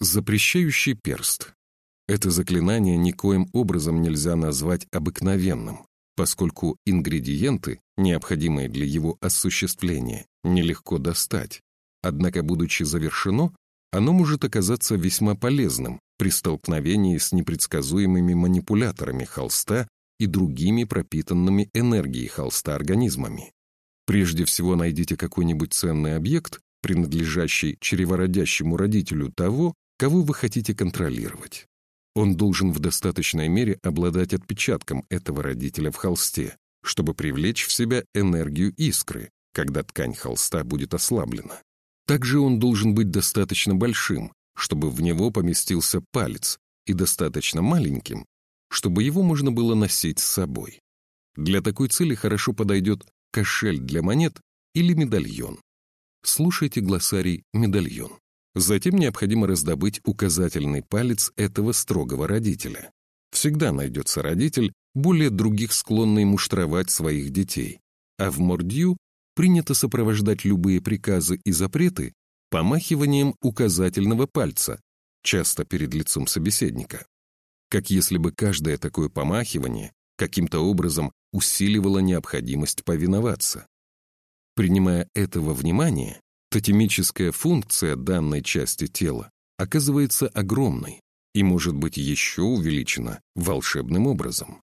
Запрещающий перст. Это заклинание никоим образом нельзя назвать обыкновенным, поскольку ингредиенты, необходимые для его осуществления, нелегко достать. Однако, будучи завершено, оно может оказаться весьма полезным при столкновении с непредсказуемыми манипуляторами холста и другими пропитанными энергией холста организмами. Прежде всего найдите какой-нибудь ценный объект, принадлежащий чревородящему родителю того, кого вы хотите контролировать. Он должен в достаточной мере обладать отпечатком этого родителя в холсте, чтобы привлечь в себя энергию искры, когда ткань холста будет ослаблена. Также он должен быть достаточно большим, чтобы в него поместился палец, и достаточно маленьким, чтобы его можно было носить с собой. Для такой цели хорошо подойдет кошель для монет или медальон. Слушайте глоссарий «медальон». Затем необходимо раздобыть указательный палец этого строгого родителя. Всегда найдется родитель, более других склонный муштровать своих детей, а в мордью принято сопровождать любые приказы и запреты помахиванием указательного пальца, часто перед лицом собеседника. Как если бы каждое такое помахивание каким-то образом усиливало необходимость повиноваться. Принимая этого внимания, Тотемическая функция данной части тела оказывается огромной и может быть еще увеличена волшебным образом.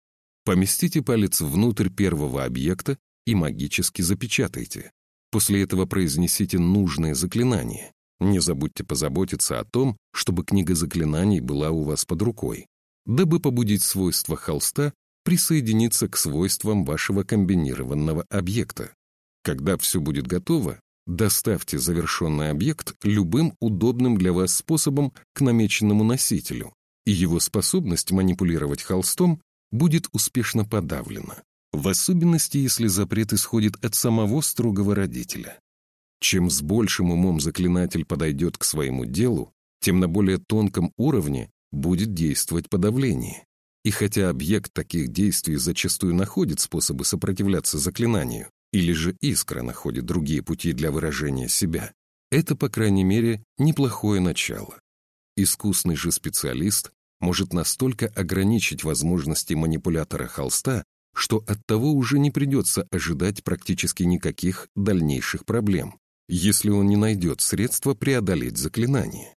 Поместите палец внутрь первого объекта и магически запечатайте. После этого произнесите нужное заклинание. Не забудьте позаботиться о том, чтобы книга заклинаний была у вас под рукой, дабы побудить свойства холста присоединиться к свойствам вашего комбинированного объекта. Когда все будет готово, Доставьте завершенный объект любым удобным для вас способом к намеченному носителю, и его способность манипулировать холстом будет успешно подавлена, в особенности, если запрет исходит от самого строгого родителя. Чем с большим умом заклинатель подойдет к своему делу, тем на более тонком уровне будет действовать подавление. И хотя объект таких действий зачастую находит способы сопротивляться заклинанию, или же искра находит другие пути для выражения себя. Это, по крайней мере, неплохое начало. Искусный же специалист может настолько ограничить возможности манипулятора холста, что от того уже не придется ожидать практически никаких дальнейших проблем, если он не найдет средства преодолеть заклинание.